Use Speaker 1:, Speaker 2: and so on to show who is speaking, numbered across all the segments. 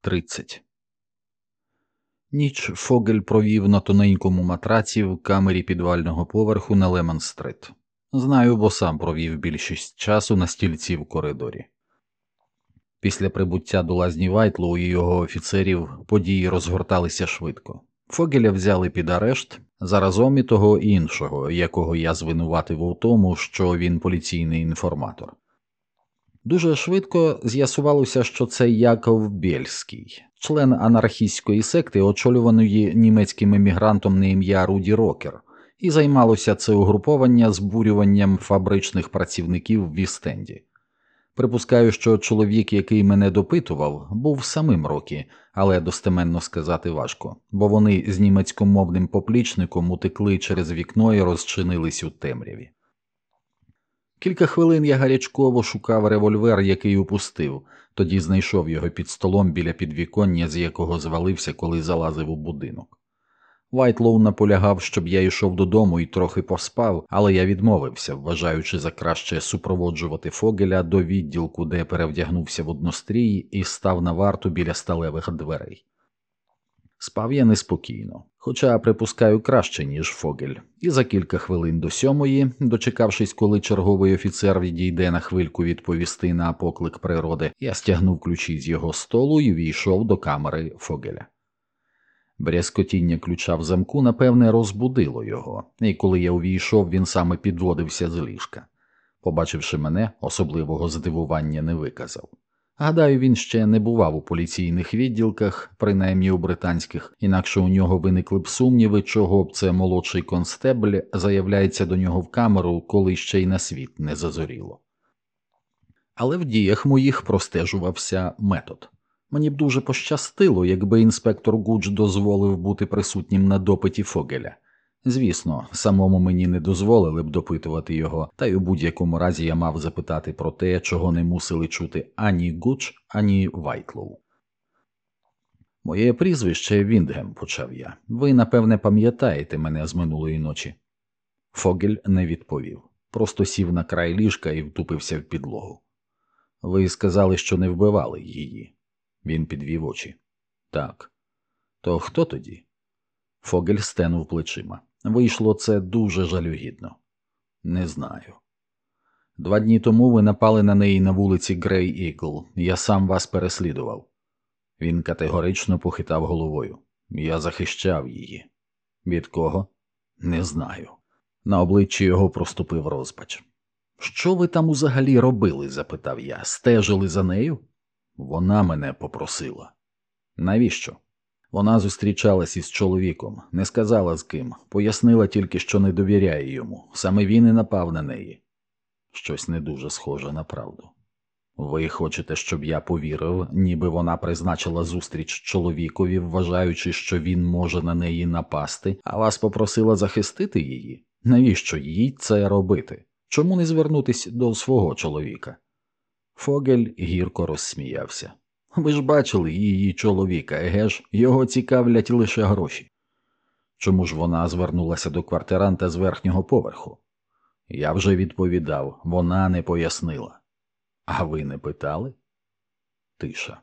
Speaker 1: 30 Ніч Фогель провів на тоненькому матраці в камері підвального поверху на Лемон-стрит. Знаю, бо сам провів більшість часу на стільці в коридорі. Після прибуття до лазні Вайтлоу і його офіцерів події розгорталися швидко. Фогеля взяли під арешт заразом і того іншого, якого я звинуватив у тому, що він поліційний інформатор. Дуже швидко з'ясувалося, що це Яков Бєльський, член анархістської секти, очолюваної німецьким емігрантом на ім'я Руді Рокер, і займалося це угруповання збурюванням фабричних працівників в Вістенді. Припускаю, що чоловік, який мене допитував, був самим рокі, але достеменно сказати важко, бо вони з німецькомовним поплічником утекли через вікно і розчинились у темряві. Кілька хвилин я гарячково шукав револьвер, який упустив, тоді знайшов його під столом біля підвіконня, з якого звалився, коли залазив у будинок. Вайтлоу наполягав, щоб я йшов додому і трохи поспав, але я відмовився, вважаючи за краще супроводжувати Фогеля до відділку, де перевдягнувся в однострій і став на варту біля сталевих дверей. Спав я неспокійно, хоча припускаю краще, ніж Фогель, і за кілька хвилин до сьомої, дочекавшись, коли черговий офіцер відійде на хвильку відповісти на поклик природи, я стягнув ключі з його столу і війшов до камери Фогеля. Брязкотіння ключа в замку, напевне, розбудило його, і коли я увійшов, він саме підводився з ліжка. Побачивши мене, особливого здивування не виказав. Гадаю, він ще не бував у поліційних відділках, принаймні у британських, інакше у нього виникли б сумніви, чого б це молодший констебль заявляється до нього в камеру, коли ще й на світ не зазоріло. Але в діях моїх простежувався метод. Мені б дуже пощастило, якби інспектор Гуч дозволив бути присутнім на допиті Фогеля. Звісно, самому мені не дозволили б допитувати його, та й у будь-якому разі я мав запитати про те, чого не мусили чути ані Гуч, ані Вайтлоу. Моє прізвище Віндгем, почав я. Ви, напевне, пам'ятаєте мене з минулої ночі. Фогель не відповів, просто сів на край ліжка і втупився в підлогу. Ви сказали, що не вбивали її. Він підвів очі. Так. То хто тоді? Фогель стенув плечима. Вийшло це дуже жалюгідно. Не знаю. Два дні тому ви напали на неї на вулиці Грей Ігл. Я сам вас переслідував. Він категорично похитав головою. Я захищав її. Від кого? Не знаю. На обличчі його проступив розпач. Що ви там взагалі робили? запитав я. Стежили за нею? Вона мене попросила. Навіщо? Вона зустрічалась із чоловіком, не сказала з ким, пояснила тільки, що не довіряє йому, саме він і напав на неї. Щось не дуже схоже на правду. Ви хочете, щоб я повірив, ніби вона призначила зустріч чоловікові, вважаючи, що він може на неї напасти, а вас попросила захистити її? Навіщо їй це робити? Чому не звернутись до свого чоловіка? Фогель гірко розсміявся. Ви ж бачили її чоловіка, еге ж, його цікавлять лише гроші. Чому ж вона звернулася до квартиранта з верхнього поверху? Я вже відповідав, вона не пояснила. А ви не питали? Тиша.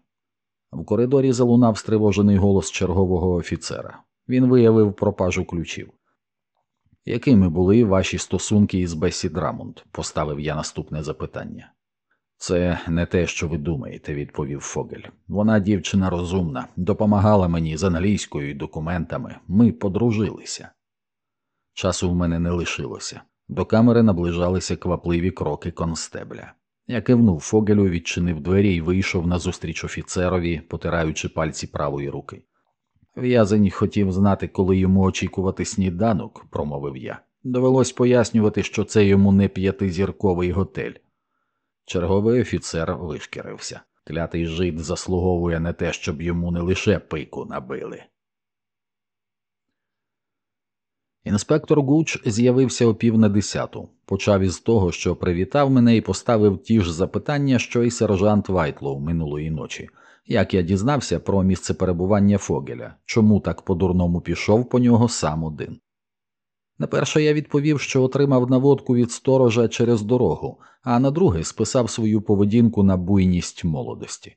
Speaker 1: В коридорі залунав стривожений голос чергового офіцера. Він виявив пропажу ключів. Якими були ваші стосунки із Бесі Драмонт? поставив я наступне запитання. Це не те, що ви думаєте, відповів Фогель. Вона дівчина розумна, допомагала мені з англійською і документами. Ми подружилися. Часу в мене не лишилося. До камери наближалися квапливі кроки констебля. Я кивнув Фогелю, відчинив двері і вийшов назустріч офіцерові, потираючи пальці правої руки. В'язень хотів знати, коли йому очікувати сніданок, промовив я. Довелось пояснювати, що це йому не п'ятизірковий готель. Черговий офіцер вишкірився. Клятий жид заслуговує на те, щоб йому не лише пику набили. Інспектор Гуч з'явився о пів на десяту, почав із того, що привітав мене і поставив ті ж запитання, що й сержант Вайтлоу минулої ночі. Як я дізнався про місце перебування Фогеля, чому так по дурному пішов по нього сам один. На перше я відповів, що отримав наводку від сторожа через дорогу, а на друге списав свою поведінку на буйність молодості.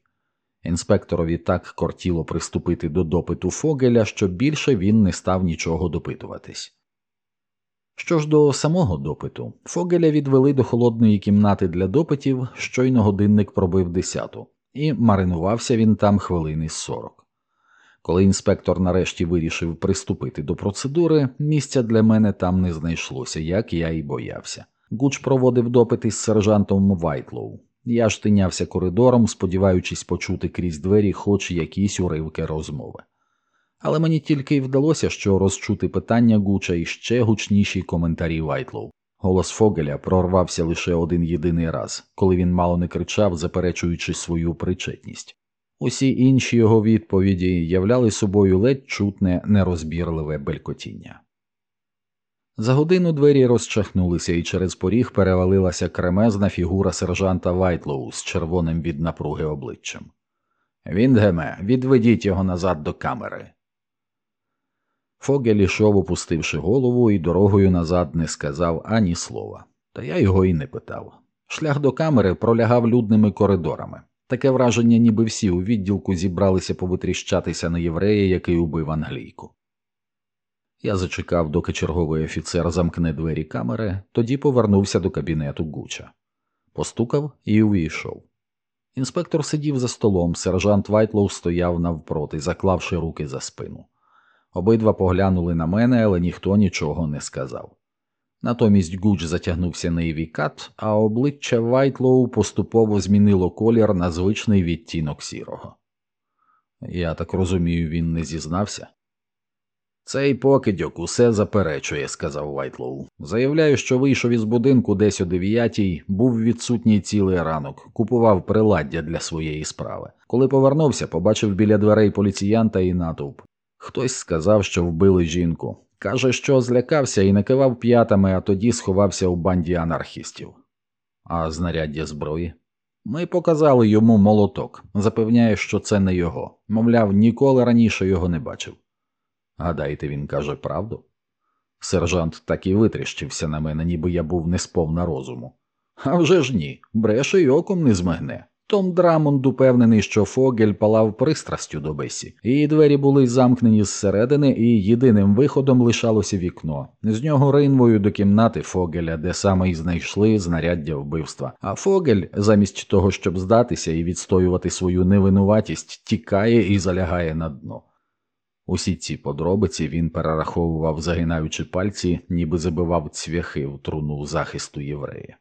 Speaker 1: Інспекторові так кортіло приступити до допиту Фогеля, що більше він не став нічого допитуватись. Що ж до самого допиту, Фогеля відвели до холодної кімнати для допитів, щойно годинник пробив десяту, і маринувався він там хвилини сорок. Коли інспектор нарешті вирішив приступити до процедури, місця для мене там не знайшлося, як я і боявся. Гуч проводив допити з сержантом Вайтлоу. Я ж тинявся коридором, сподіваючись почути крізь двері хоч якісь уривки розмови. Але мені тільки й вдалося, що розчути питання Гуча і ще гучніші коментарі Вайтлоу. Голос Фогеля прорвався лише один єдиний раз, коли він мало не кричав, заперечуючи свою причетність. Усі інші його відповіді являли собою ледь чутне нерозбірливе белькотіння. За годину двері розчахнулися, і через поріг перевалилася кремезна фігура сержанта Вайтлоу з червоним від напруги обличчям. Віндгеме, відведіть його назад до камери. Фогель ішов, опустивши голову, і дорогою назад не сказав ані слова, та я його і не питав. Шлях до камери пролягав людними коридорами. Таке враження, ніби всі у відділку зібралися повитріщатися на єврея, який убив англійку. Я зачекав, доки черговий офіцер замкне двері камери, тоді повернувся до кабінету Гуча. Постукав і увійшов. Інспектор сидів за столом, сержант Вайтлоу стояв навпроти, заклавши руки за спину. Обидва поглянули на мене, але ніхто нічого не сказав. Натомість Гуч затягнувся на увесь кат, а обличчя Вайтлоу поступово змінило колір на звичний відтінок сірого. Я так розумію, він не зізнався. Цей покидьок усе заперечує, сказав Вайтлоу. Заявляю, що вийшов із будинку десь о дев'ятій, був відсутній цілий ранок, купував приладдя для своєї справи. Коли повернувся, побачив біля дверей поліціянта і натовп. Хтось сказав, що вбили жінку. Каже, що злякався і накивав п'ятами, а тоді сховався у банді анархістів. А знаряддя зброї. Ми показали йому молоток, запевняє, що це не його. Мовляв, ніколи раніше його не бачив. Гадаєте, він каже правду? Сержант так і витріщився на мене, ніби я був не сповна розуму. «Авжеж ні, бреше й оком не змигне. Том Драмонд упевнений, що Фогель палав пристрастю до Бесі. Її двері були замкнені зсередини, і єдиним виходом лишалося вікно. З нього ринвою до кімнати Фогеля, де саме й знайшли знаряддя вбивства. А Фогель, замість того, щоб здатися і відстоювати свою невинуватість, тікає і залягає на дно. Усі ці подробиці він перераховував, загинаючи пальці, ніби забивав цвяхи в труну захисту єврея.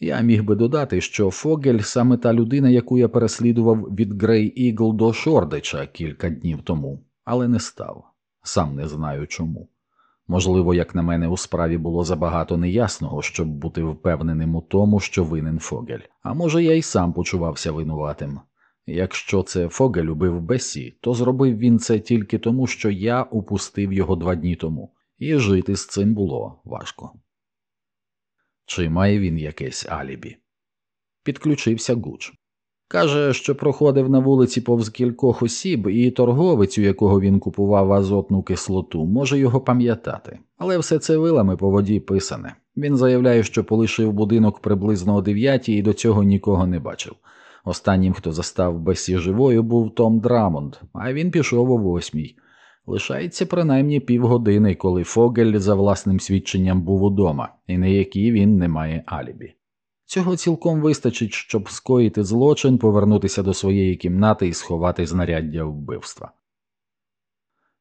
Speaker 1: Я міг би додати, що Фогель саме та людина, яку я переслідував від Грей Ігл до Шордича кілька днів тому, але не став, сам не знаю чому. Можливо, як на мене, у справі було забагато неясного, щоб бути впевненим у тому, що винен Фогель, а може, я й сам почувався винуватим. Якщо це Фогель убив Бесі, то зробив він це тільки тому, що я упустив його два дні тому, і жити з цим було важко. Чи має він якесь алібі? Підключився Гуч. Каже, що проходив на вулиці повз кількох осіб, і торговець, у якого він купував азотну кислоту, може його пам'ятати, але все це вилами по воді писане. Він заявляє, що полишив будинок приблизно о дев'ятій і до цього нікого не бачив. Останнім, хто застав Бесі живою, був Том Драмонд, а він пішов о восьмій. Лишається принаймні півгодини, коли Фогель за власним свідченням був удома, і на якій він не має алібі. Цього цілком вистачить, щоб скоїти злочин, повернутися до своєї кімнати і сховати знаряддя вбивства.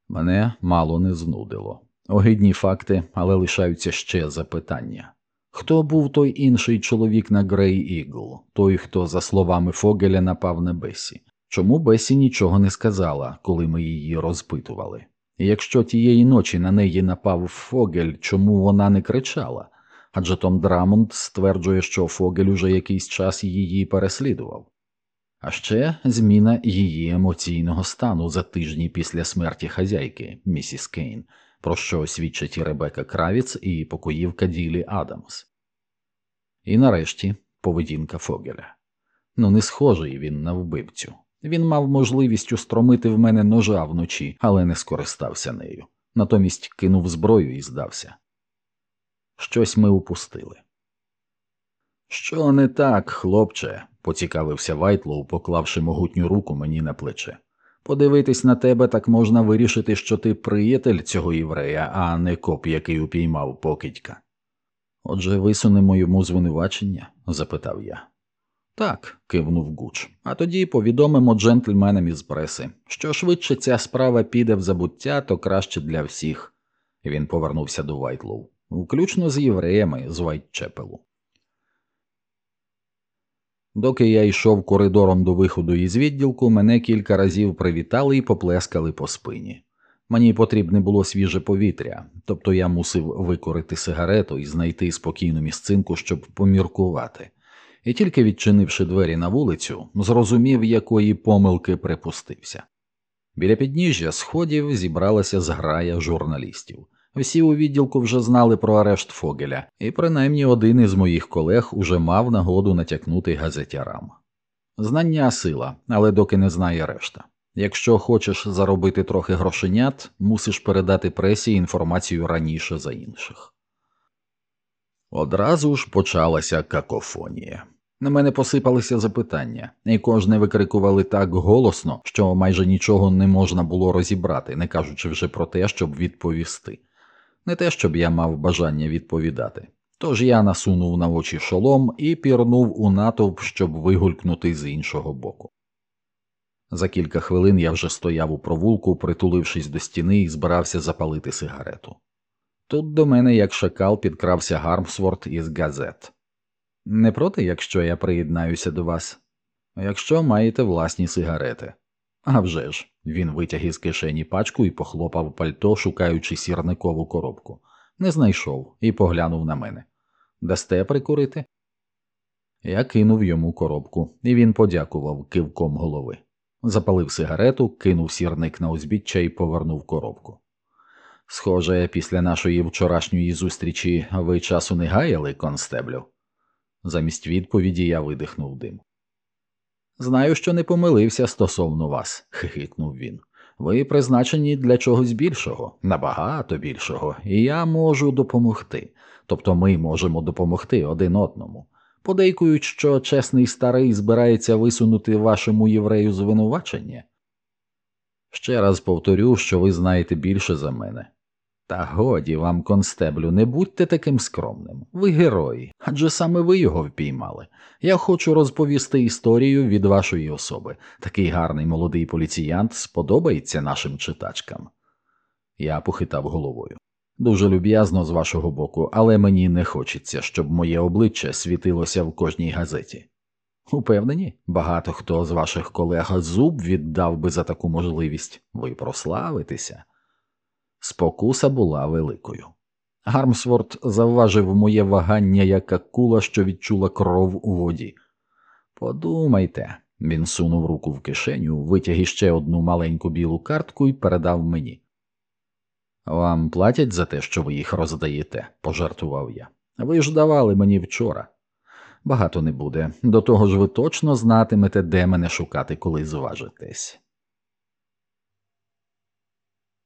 Speaker 1: Мене мало не знудило. Огидні факти, але лишаються ще запитання. Хто був той інший чоловік на Грей Ігл, той, хто, за словами Фогеля, напав на Бесі? Чому Бесі нічого не сказала, коли ми її розпитували? І якщо тієї ночі на неї напав Фогель, чому вона не кричала? Адже Том Драмонд стверджує, що Фогель уже якийсь час її переслідував. А ще зміна її емоційного стану за тижні після смерті хазяйки, місіс Кейн, про що свідчать і Ребека Кравіц і покоївка Ділі Адамс. І нарешті поведінка Фогеля. Ну, не схожий він на вбивцю. Він мав можливість устромити в мене ножа вночі, але не скористався нею. Натомість кинув зброю і здався. Щось ми упустили. Що не так, хлопче, поцікавився Вайтлоу, поклавши могутню руку мені на плече. Подивитись на тебе так можна вирішити, що ти приятель цього єврея, а не коп, який упіймав покидька. Отже, висунемо йому звинувачення? запитав я. Так, кивнув Гуч, а тоді повідомимо джентльменам із преси, що швидше ця справа піде в забуття, то краще для всіх. Він повернувся до Вайтлоу, включно з євреями з Вайтчепелу. Доки я йшов коридором до виходу із відділку, мене кілька разів привітали і поплескали по спині. Мені потрібне було свіже повітря, тобто я мусив викорити сигарету і знайти спокійну місцинку, щоб поміркувати, і тільки відчинивши двері на вулицю, зрозумів, якої помилки припустився. Біля підніжжя сходів зібралася зграя журналістів. Всі у відділку вже знали про арешт Фогеля, і принаймні один із моїх колег уже мав нагоду натякнути газетярам. Знання сила, але доки не знає решта. Якщо хочеш заробити трохи грошенят, мусиш передати пресі інформацію раніше за інших. Одразу ж почалася какофонія. На мене посипалися запитання, і кожне викрикували так голосно, що майже нічого не можна було розібрати, не кажучи вже про те, щоб відповісти. Не те, щоб я мав бажання відповідати. Тож я насунув на очі шолом і пірнув у натовп, щоб вигулькнути з іншого боку. За кілька хвилин я вже стояв у провулку, притулившись до стіни і збирався запалити сигарету. Тут до мене, як шакал, підкрався Гармсворт із газет. Не проти, якщо я приєднаюся до вас, якщо маєте власні сигарети. «А вже ж!» – він витяг із кишені пачку і похлопав пальто, шукаючи сірникову коробку. Не знайшов і поглянув на мене. Дасте прикурити? Я кинув йому коробку, і він подякував кивком голови. Запалив сигарету, кинув сірник на узбіччя і повернув коробку. Схоже, після нашої вчорашньої зустрічі ви часу не гаяли, констеблю? Замість відповіді я видихнув дим. Знаю, що не помилився стосовно вас, хихикнув він. Ви призначені для чогось більшого, набагато більшого, і я можу допомогти. Тобто ми можемо допомогти один одному. Подейкують, що чесний старий збирається висунути вашому єврею звинувачення. Ще раз повторю, що ви знаєте більше за мене. Та годі вам, констеблю, не будьте таким скромним. Ви герої, адже саме ви його впіймали. Я хочу розповісти історію від вашої особи. Такий гарний молодий поліціянт сподобається нашим читачкам. Я похитав головою. Дуже люб'язно з вашого боку, але мені не хочеться, щоб моє обличчя світилося в кожній газеті. Упевнені, багато хто з ваших колег зуб віддав би за таку можливість ви прославитеся. Спокуса була великою. Гармсворт завважив моє вагання як акула, що відчула кров у воді. Подумайте, він сунув руку в кишеню, витяг іще одну маленьку білу картку і передав мені. Вам платять за те, що ви їх роздаєте, пожартував я. Ви ж давали мені вчора. Багато не буде. До того ж ви точно знатимете, де мене шукати, коли зважитесь.